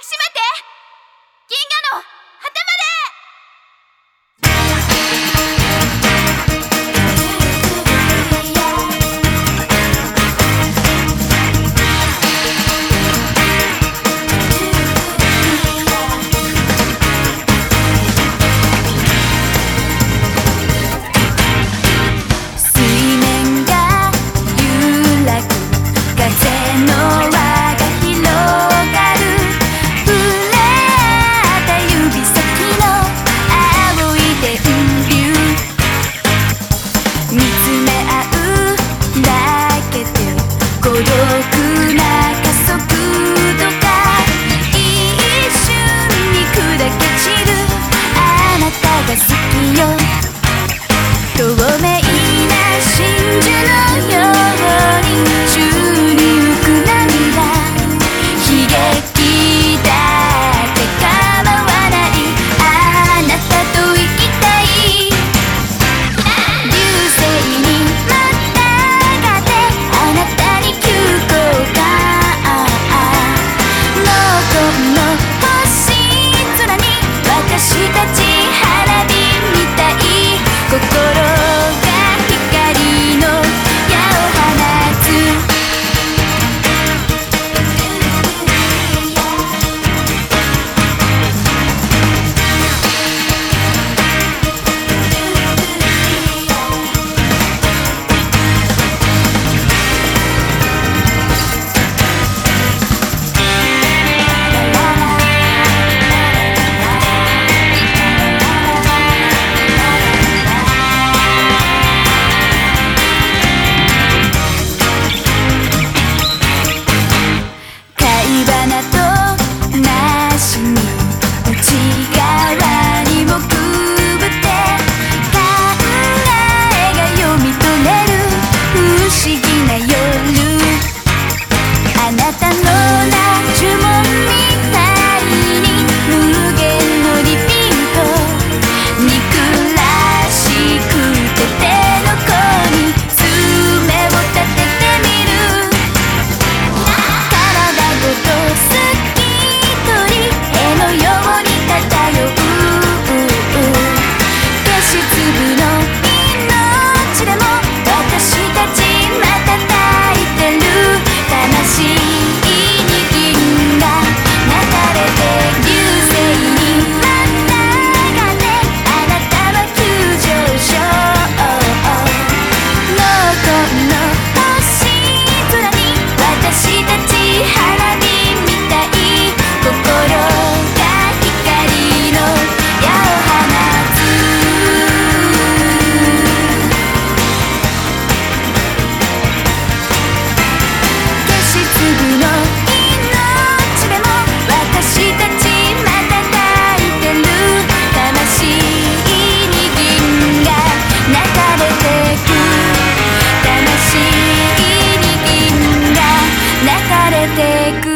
抱きしめて。てく」